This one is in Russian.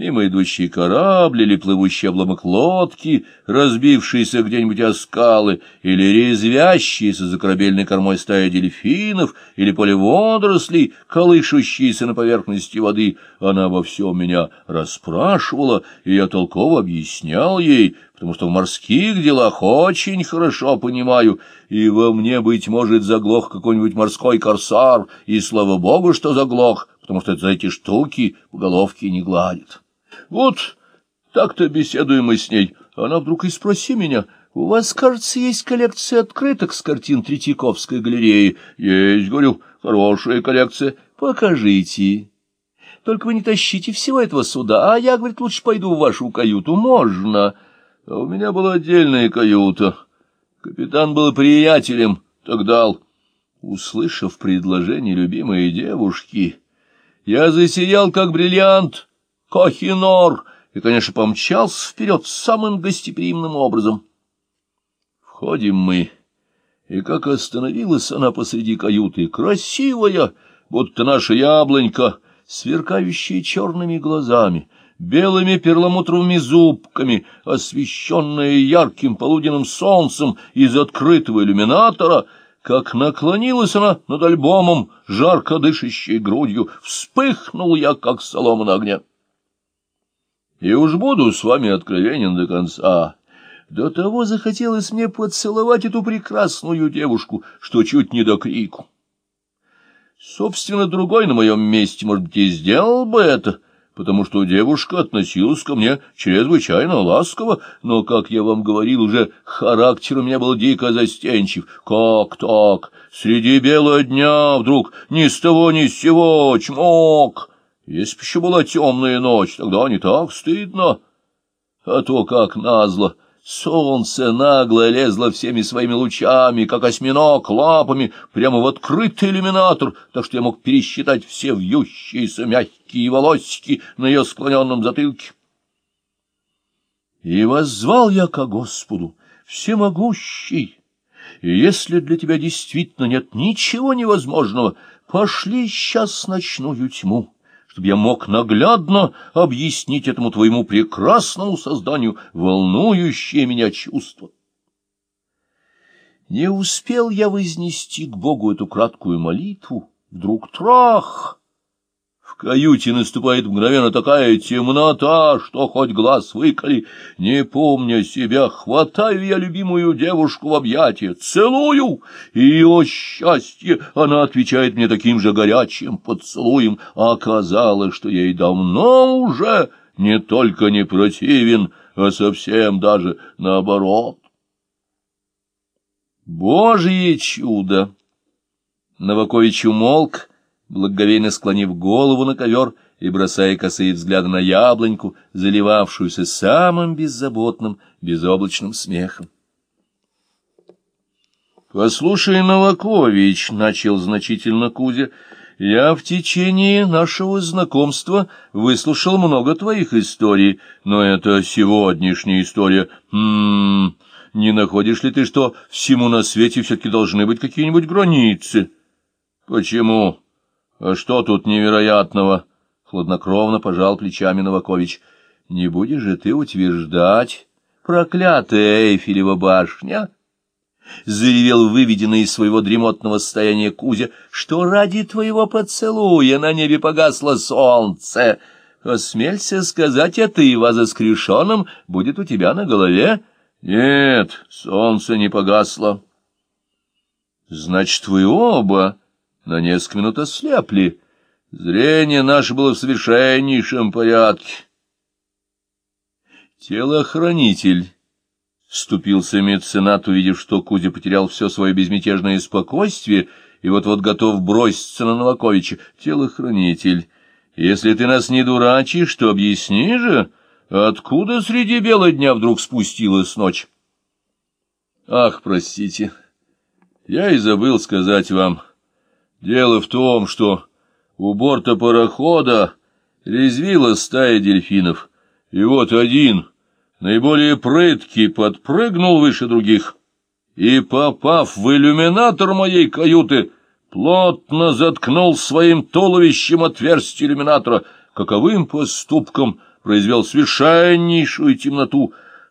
мимо идущий корабль или плывущий обломок лодки, разбившийся где-нибудь о скалы, или резвящийся за корабельной кормой стая дельфинов, или поле водорослей, колышущиеся на поверхности воды, она во всем меня расспрашивала, и я толково объяснял ей, потому что в морских делах очень хорошо понимаю, и во мне, быть может, заглох какой-нибудь морской корсар, и слава богу, что заглох, потому что за эти штуки в головке не гладит. Вот так-то беседуем мы с ней. Она вдруг и спроси меня, у вас, кажется, есть коллекция открыток с картин Третьяковской галереи? Есть, говорю, хорошая коллекция. Покажите. Только вы не тащите всего этого сюда, а я, говорит, лучше пойду в вашу каюту. Можно. А у меня была отдельная каюта. Капитан был приятелем, так дал. Услышав предложение любимой девушки, я засиял, как бриллиант, Кохинор, и, конечно, помчался вперед самым гостеприимным образом. Входим мы, и как остановилась она посреди каюты, красивая, будто наша яблонька, сверкающая черными глазами, белыми перламутровыми зубками, освещенная ярким полуденным солнцем из открытого иллюминатора — как наклонилась она над альбомом, жарко дышащей грудью, вспыхнул я, как солома на огне. И уж буду с вами откровенен до конца. До того захотелось мне поцеловать эту прекрасную девушку, что чуть не до крику. Собственно, другой на моем месте, может быть, и сделал бы это, — потому что девушка относилась ко мне чрезвычайно ласково, но, как я вам говорил, уже характер у меня был дико застенчив. Как так? Среди бела дня вдруг ни с того ни с сего чмок. Если бы еще была темная ночь, тогда не так стыдно. А то как назло... Солнце нагло лезло всеми своими лучами, как осьминог, лапами, прямо в открытый иллюминатор, так что я мог пересчитать все вьющиеся мягкие волосики на ее склоненном затылке. И воззвал я ко Господу, всемогущий, и если для тебя действительно нет ничего невозможного, пошли сейчас ночную тьму чтобы я мог наглядно объяснить этому твоему прекрасному созданию волнующее меня чувство. Не успел я вознести к Богу эту краткую молитву, вдруг трах! Каюте наступает мгновенно такая темнота, что хоть глаз выколи. Не помня себя, хватаю я любимую девушку в объятия, целую, и, о счастье, она отвечает мне таким же горячим поцелуем. Оказалось, что ей давно уже не только не противен, а совсем даже наоборот. Божье чудо! Новакович умолк, благоговейно склонив голову на ковер и бросая косые взгляды на яблоньку, заливавшуюся самым беззаботным, безоблачным смехом. — Послушай, Новакович, — начал значительно Кузя, — я в течение нашего знакомства выслушал много твоих историй, но это сегодняшняя история. М -м, не находишь ли ты, что всему на свете все-таки должны быть какие-нибудь границы? — Почему? — а что тут невероятного? — хладнокровно пожал плечами Новакович. — Не будешь же ты утверждать, проклятая Эйфелева башня? — заревел выведенный из своего дремотного состояния Кузя, — что ради твоего поцелуя на небе погасло солнце. Осмелься сказать это, и ваза будет у тебя на голове. — Нет, солнце не погасло. — Значит, вы оба на несколько минут ослепли. Зрение наше было в совершеннейшем порядке. Телохранитель. Вступился меценат, увидев, что Кузя потерял все свое безмятежное спокойствие и вот-вот готов броситься на Новаковича. Телохранитель, если ты нас не дурачишь, то объясни же, откуда среди бела дня вдруг спустилась ночь? Ах, простите, я и забыл сказать вам... Дело в том, что у борта парохода резвила стая дельфинов, и вот один, наиболее прыткий, подпрыгнул выше других, и, попав в иллюминатор моей каюты, плотно заткнул своим туловищем отверстие иллюминатора, каковым поступком произвел совершеннейшую темноту,